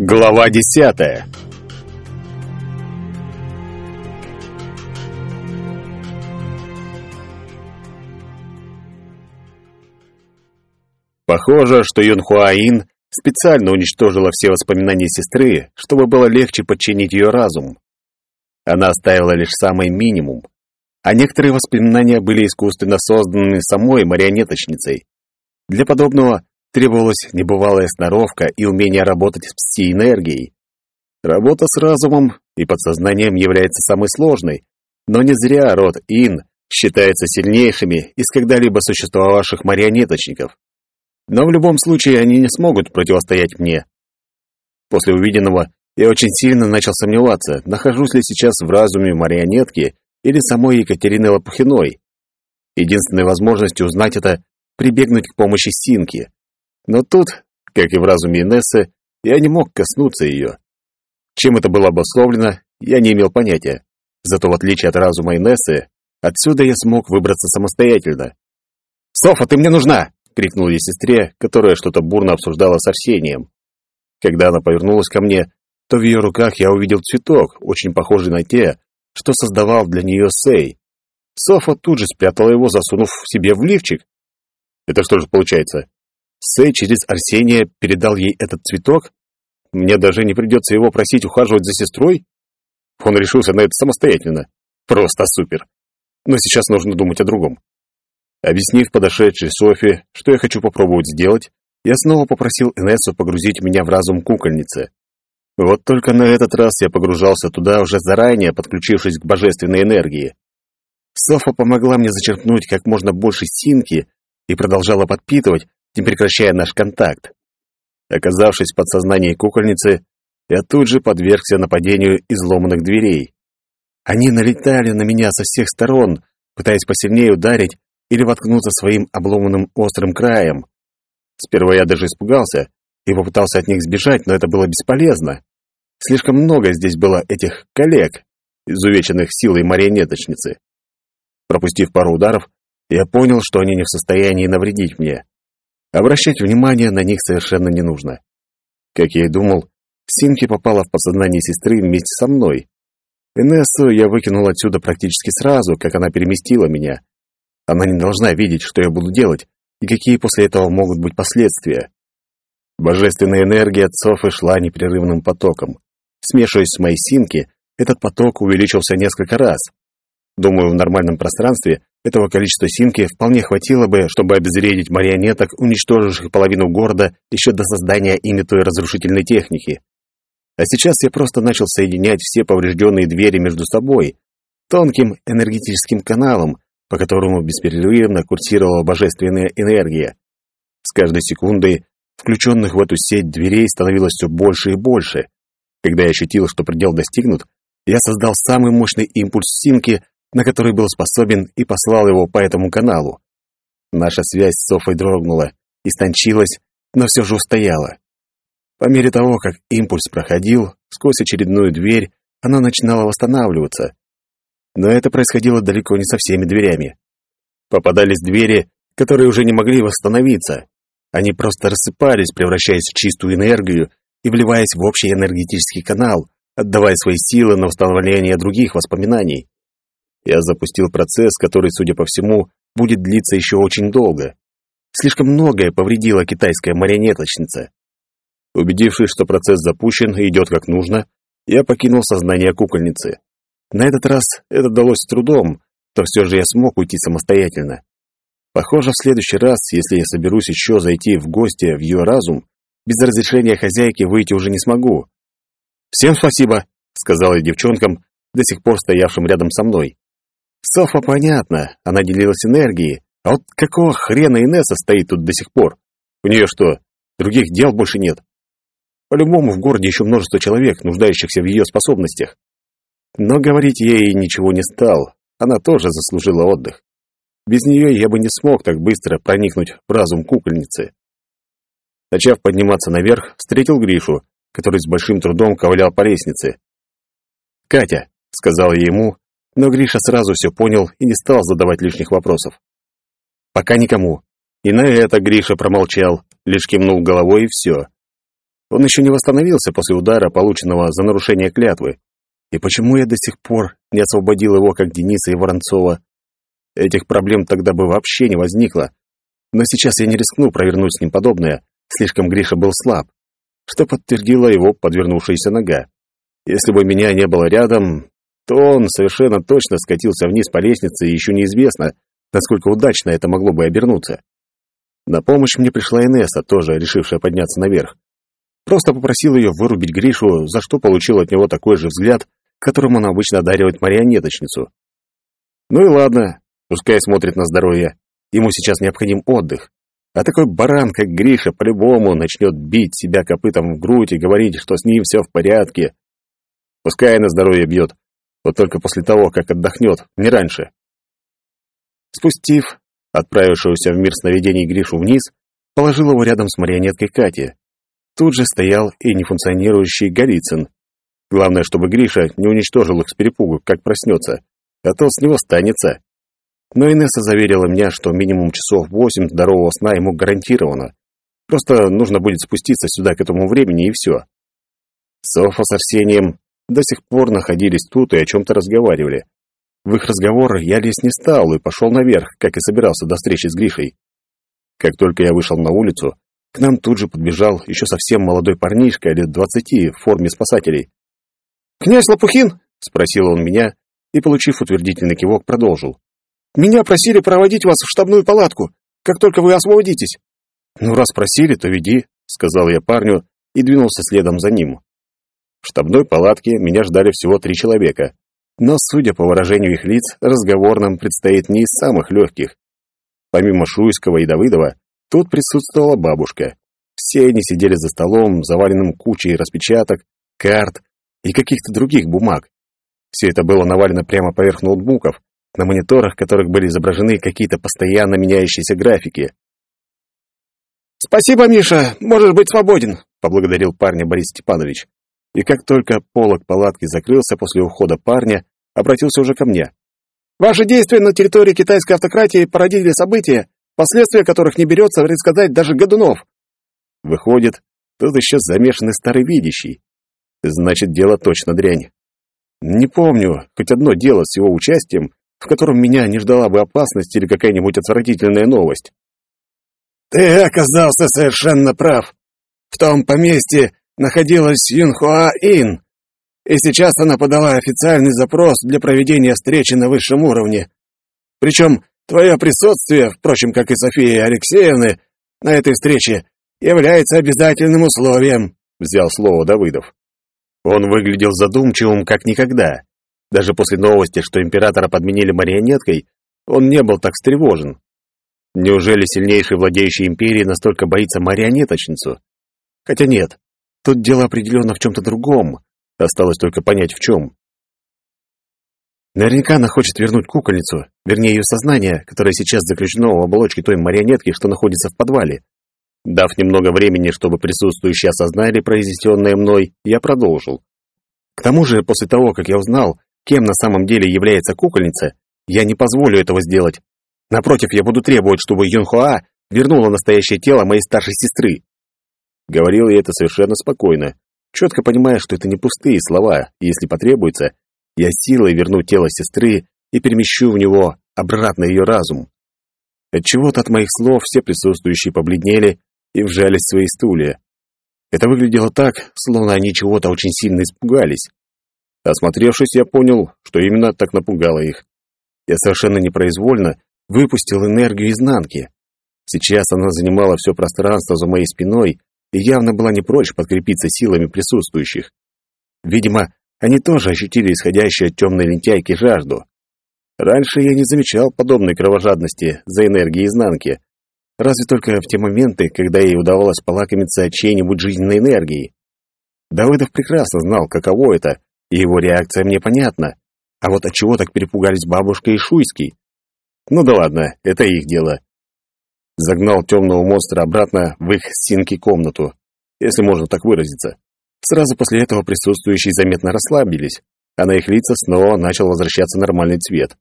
Глава десятая Похоже, что Юн Хуаин специально уничтожила все воспоминания сестры, чтобы было легче подчинить ее разум. Она оставила лишь самый минимум, а некоторые воспоминания были искусственно созданы самой марионеточницей. Для подобного требовалась небывалая сноровка и умение работать с пси-энергией. Работа с разумом и подсознанием является самой сложной, но не зря род Ин считается сильнейшими из когда-либо существовавших марионеточников. Но в любом случае они не смогут противостоять мне. После увиденного я очень сильно начал сомневаться, нахожусь ли сейчас в разуме марионетки или самой Екатерины Лопухиной. Единственной возможностью узнать это — прибегнуть к помощи Синки. Но тут, как и в разуме Инессы, я не мог коснуться ее. Чем это было обусловлено, я не имел понятия. Зато в отличие от разума Инессы, отсюда я смог выбраться самостоятельно. «Софа, ты мне нужна!» — крикнул я сестре, которая что-то бурно обсуждала с Арсением. Когда она повернулась ко мне, то в ее руках я увидел цветок, очень похожий на те, что создавал для нее Сей. Софа тут же спрятала его, засунув себе в лифчик. Это что же получается? Сэй через Арсения передал ей этот цветок? Мне даже не придется его просить ухаживать за сестрой? Он решился на это самостоятельно. Просто супер. Но сейчас нужно думать о другом. Объяснив подошедшей Софи, что я хочу попробовать сделать, я снова попросил Инессу погрузить меня в разум кукольницы. Вот только на этот раз я погружался туда уже заранее, подключившись к божественной энергии. Софа помогла мне зачерпнуть как можно больше синки и продолжала подпитывать, не прекращая наш контакт. Оказавшись в подсознании кукольницы, я тут же подвергся нападению изломанных дверей. Они налетали на меня со всех сторон, пытаясь посильнее ударить или воткнуться своим обломанным острым краем. Сперва я даже испугался и попытался от них сбежать, но это было бесполезно. Слишком много здесь было этих коллег, изувеченных силой марионеточницы. Пропустив пару ударов, я понял, что они не в состоянии навредить мне. Обращать внимание на них совершенно не нужно. Как я и думал, Синки попала в подсознание сестры вместе со мной. Инессу я выкинул отсюда практически сразу, как она переместила меня. Она не должна видеть, что я буду делать, и какие после этого могут быть последствия. Божественная энергия от Софы шла непрерывным потоком. Смешиваясь с моей синки, этот поток увеличился несколько раз. Думаю, в нормальном пространстве этого количества синки вполне хватило бы, чтобы обезвредить марионеток, уничтоживших половину города еще до создания ими той разрушительной техники. А сейчас я просто начал соединять все поврежденные двери между собой, тонким энергетическим каналом, по которому бесперерывно курсировала божественная энергия. С каждой секундой включенных в эту сеть дверей становилось все больше и больше. Когда я ощутил, что предел достигнут, я создал самый мощный импульс синки, на который был способен, и послал его по этому каналу. Наша связь с Софой дрогнула, истончилась, но все же устояла. По мере того, как импульс проходил, сквозь очередную дверь, она начинала восстанавливаться. Но это происходило далеко не со всеми дверями. Попадались двери, которые уже не могли восстановиться. Они просто рассыпались, превращаясь в чистую энергию и вливаясь в общий энергетический канал, отдавая свои силы на восстановление других воспоминаний. Я запустил процесс, который, судя по всему, будет длиться еще очень долго. Слишком многое повредила китайская марионеточница. Убедившись, что процесс запущен и идет как нужно, я покинул сознание кукольницы. На этот раз это далось с трудом, то все же я смог уйти самостоятельно. Похоже, в следующий раз, если я соберусь еще зайти в гости в ее разум, без разрешения хозяйки выйти уже не смогу. «Всем спасибо», — сказал я девчонкам, до сих пор стоявшим рядом со мной. Софа понятно, она делилась энергией, а вот какого хрена Инесса стоит тут до сих пор? У нее что, других дел больше нет? По-любому в городе еще множество человек, нуждающихся в ее способностях. Но говорить ей ничего не стал, она тоже заслужила отдых. Без нее я бы не смог так быстро проникнуть в разум кукольницы. Начав подниматься наверх, встретил Гришу, который с большим трудом ковылял по лестнице. «Катя», — сказал я ему, но Гриша сразу все понял и не стал задавать лишних вопросов. «Пока никому». И на это Гриша промолчал, лишь кивнул головой и все. Он еще не восстановился после удара, полученного за нарушение клятвы. И почему я до сих пор не освободил его, как Дениса и Воронцова? Этих проблем тогда бы вообще не возникло. Но сейчас я не рискну провернуть с ним подобное, слишком Гриша был слаб, что подтвердила его подвернувшаяся нога. Если бы меня не было рядом, то он совершенно точно скатился вниз по лестнице, и еще неизвестно, насколько удачно это могло бы обернуться. На помощь мне пришла Инесса, тоже решившая подняться наверх. Просто попросил ее вырубить Гришу, за что получил от него такой же взгляд, которым он обычно одаривает марионеточницу. Ну и ладно, пускай смотрит на здоровье. Ему сейчас необходим отдых. А такой баран, как Гриша, по-любому начнет бить себя копытом в грудь и говорить, что с ним все в порядке. Пускай на здоровье бьет, вот только после того, как отдохнет, не раньше. Спустив отправившегося в мир сновидений Гришу вниз, положил его рядом с марионеткой Кати. Тут же стоял и нефункционирующий Голицын. Главное, чтобы Гриша не уничтожил их с перепугу, как проснется, а то с него станется. Но Инесса заверила меня, что минимум часов восемь здорового сна ему гарантировано. Просто нужно будет спуститься сюда к этому времени, и все. Софа с Арсением до сих пор находились тут и о чем-то разговаривали. В их разговор я лезть не стал и пошел наверх, как и собирался до встречи с Гришей. Как только я вышел на улицу, к нам тут же подбежал еще совсем молодой парнишка лет двадцати в форме спасателей. «Князь Лопухин?» — спросил он меня и, получив утвердительный кивок, продолжил. «Меня просили проводить вас в штабную палатку, как только вы освободитесь». «Ну, раз просили, то веди», — сказал я парню и двинулся следом за ним. В штабной палатке меня ждали всего три человека. Но, судя по выражению их лиц, разговор нам предстоит не из самых легких. Помимо Шуйского и Давыдова, тут присутствовала бабушка. Все они сидели за столом, заваленным кучей распечаток, карт и каких-то других бумаг. Все это было навалено прямо поверх ноутбуков, на мониторах которых были изображены какие-то постоянно меняющиеся графики. «Спасибо, Миша, можешь быть свободен», — поблагодарил парня Борис Степанович и как только полог палатки закрылся после ухода парня, обратился уже ко мне. «Ваши действия на территории китайской автократии породили события, последствия которых не берется рассказать даже Годунов». Выходит, тут еще замешанный старый видящий. Значит, дело точно дрянь. Не помню хоть одно дело с его участием, в котором меня не ждала бы опасность или какая-нибудь отвратительная новость. «Ты оказался совершенно прав. В том поместье находилась Юнхуа-Ин, и сейчас она подала официальный запрос для проведения встречи на высшем уровне. Причем твое присутствие, впрочем, как и Софии Алексеевны, на этой встрече является обязательным условием», — взял слово Давыдов. Он выглядел задумчивым, как никогда. Даже после новости, что императора подменили марионеткой, он не был так встревожен. Неужели сильнейший владеющий империей настолько боится марионеточницу? Хотя нет, Тут дело определенно в чем-то другом. Осталось только понять, в чем. Наверняка она хочет вернуть кукольницу, вернее, ее сознание, которое сейчас заключено в оболочке той марионетки, что находится в подвале. Дав немного времени, чтобы присутствующие осознали произнесенное мной, я продолжил. К тому же, после того, как я узнал, кем на самом деле является кукольница, я не позволю этого сделать. Напротив, я буду требовать, чтобы Юнхуа вернула настоящее тело моей старшей сестры. Говорил я это совершенно спокойно, четко понимая, что это не пустые слова, и если потребуется, я силой верну тело сестры и перемещу в него обратно ее разум. Отчего-то от моих слов все присутствующие побледнели и вжались в свои стулья. Это выглядело так, словно они чего-то очень сильно испугались. Осмотревшись, я понял, что именно так напугало их. Я совершенно непроизвольно выпустил энергию изнанки. Сейчас она занимала все пространство за моей спиной, и явно была не прочь подкрепиться силами присутствующих. Видимо, они тоже ощутили исходящую от темной лентяйки жажду. Раньше я не замечал подобной кровожадности за энергией изнанки, разве только в те моменты, когда ей удавалось полакомиться чьей-нибудь жизненной энергией. Давыдов прекрасно знал, каково это, и его реакция мне понятна. А вот от чего так перепугались бабушка и Шуйский? Ну да ладно, это их дело загнал темного монстра обратно в их синки комнату, если можно так выразиться. Сразу после этого присутствующие заметно расслабились, а на их лица снова начал возвращаться нормальный цвет.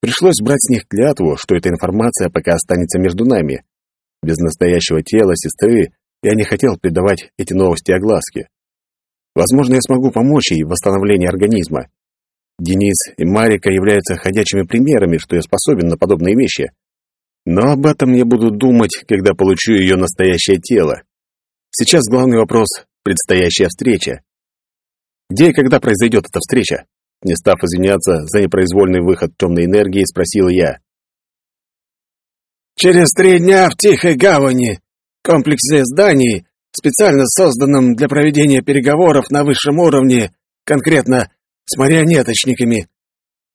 Пришлось брать с них клятву, что эта информация пока останется между нами. Без настоящего тела сестры я не хотел придавать эти новости огласке. Возможно, я смогу помочь ей в восстановлении организма. Денис и Марика являются ходячими примерами, что я способен на подобные вещи. Но об этом я буду думать, когда получу ее настоящее тело. Сейчас главный вопрос — предстоящая встреча. Где и когда произойдет эта встреча? Не став извиняться за непроизвольный выход темной энергии, спросил я. «Через три дня в Тихой Гавани, комплексе зданий, специально созданном для проведения переговоров на высшем уровне, конкретно с марионеточниками.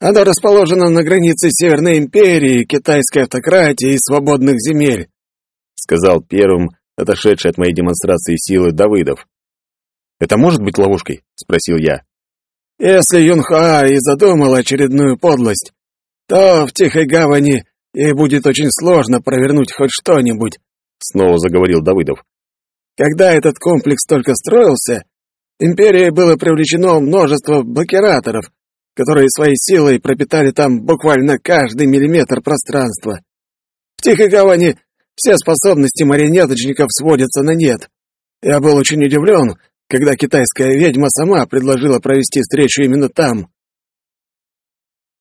Оно расположено на границе Северной империи, китайской автократии и свободных земель», — сказал первым, отошедший от моей демонстрации силы Давыдов. «Это может быть ловушкой?» — спросил я. «Если Юнхуа и задумал очередную подлость, то в Тихой Гавани ей будет очень сложно провернуть хоть что-нибудь», — снова заговорил Давыдов. «Когда этот комплекс только строился, империей было привлечено множество блокираторов, которые своей силой пропитали там буквально каждый миллиметр пространства. В Тихой Гавани все способности марионеточников сводятся на нет. Я был очень удивлен, когда китайская ведьма сама предложила провести встречу именно там.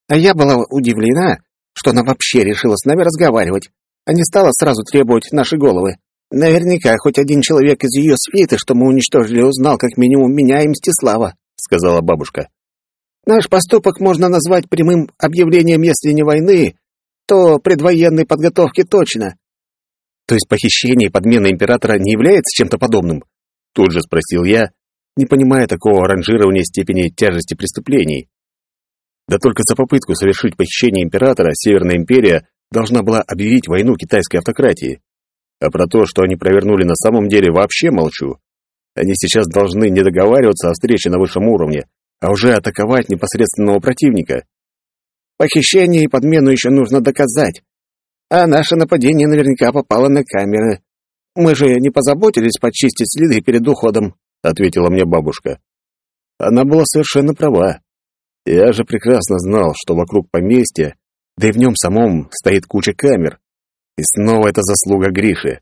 А я была удивлена, что она вообще решила с нами разговаривать, а не стала сразу требовать наши головы. Наверняка хоть один человек из ее свиты, что мы уничтожили, узнал как минимум меня и Мстислава, — сказала бабушка. Наш поступок можно назвать прямым объявлением, если не войны, то предвоенной подготовки точно. То есть похищение и подмена императора не является чем-то подобным? Тут же спросил я, не понимая такого ранжирования степени тяжести преступлений. Да только за попытку совершить похищение императора Северная империя должна была объявить войну китайской автократии. А про то, что они провернули на самом деле, вообще молчу. Они сейчас должны не договариваться о встрече на высшем уровне, а уже атаковать непосредственного противника. Похищение и подмену еще нужно доказать. А наше нападение наверняка попало на камеры. Мы же не позаботились почистить следы перед уходом, ответила мне бабушка. Она была совершенно права. Я же прекрасно знал, что вокруг поместья, да и в нем самом, стоит куча камер. И снова это заслуга Гриши.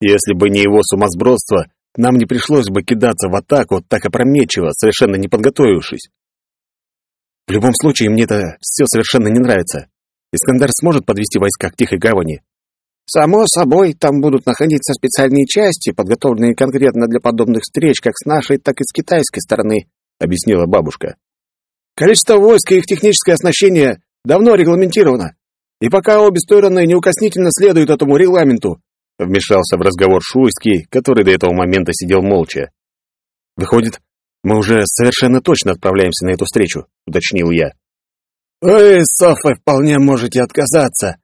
Если бы не его сумасбродство, нам не пришлось бы кидаться в атаку так опрометчиво, совершенно не подготовившись. В любом случае, мне это все совершенно не нравится. Искандар сможет подвести войска к Тихой Гавани? Само собой, там будут находиться специальные части, подготовленные конкретно для подобных встреч, как с нашей, так и с китайской стороны, объяснила бабушка. Количество войск и их техническое оснащение давно регламентировано. И пока обе стороны неукоснительно следуют этому регламенту, Вмешался в разговор Шуйский, который до этого момента сидел молча. «Выходит, мы уже совершенно точно отправляемся на эту встречу», — уточнил я. «Вы с вполне можете отказаться.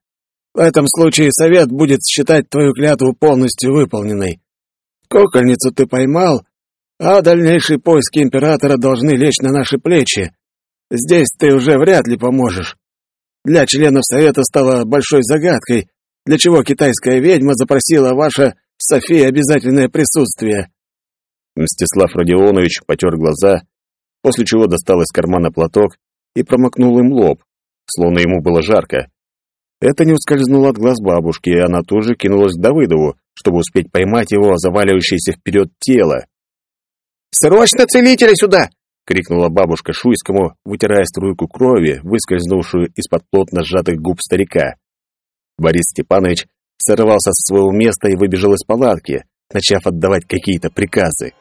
В этом случае совет будет считать твою клятву полностью выполненной. Кокольницу ты поймал, а дальнейшие поиски императора должны лечь на наши плечи. Здесь ты уже вряд ли поможешь. Для членов совета стало большой загадкой, для чего китайская ведьма запросила ваше София обязательное присутствие?» Мстислав Родионович потер глаза, после чего достал из кармана платок и промокнул им лоб, словно ему было жарко. Это не ускользнуло от глаз бабушки, и она тут же кинулась к Давыдову, чтобы успеть поймать его заваливающееся вперед тело. «Срочно целителя сюда!» — крикнула бабушка Шуйскому, вытирая струйку крови, выскользнувшую из-под плотно сжатых губ старика. Борис Степанович сорвался со своего места и выбежал из палатки, начав отдавать какие-то приказы.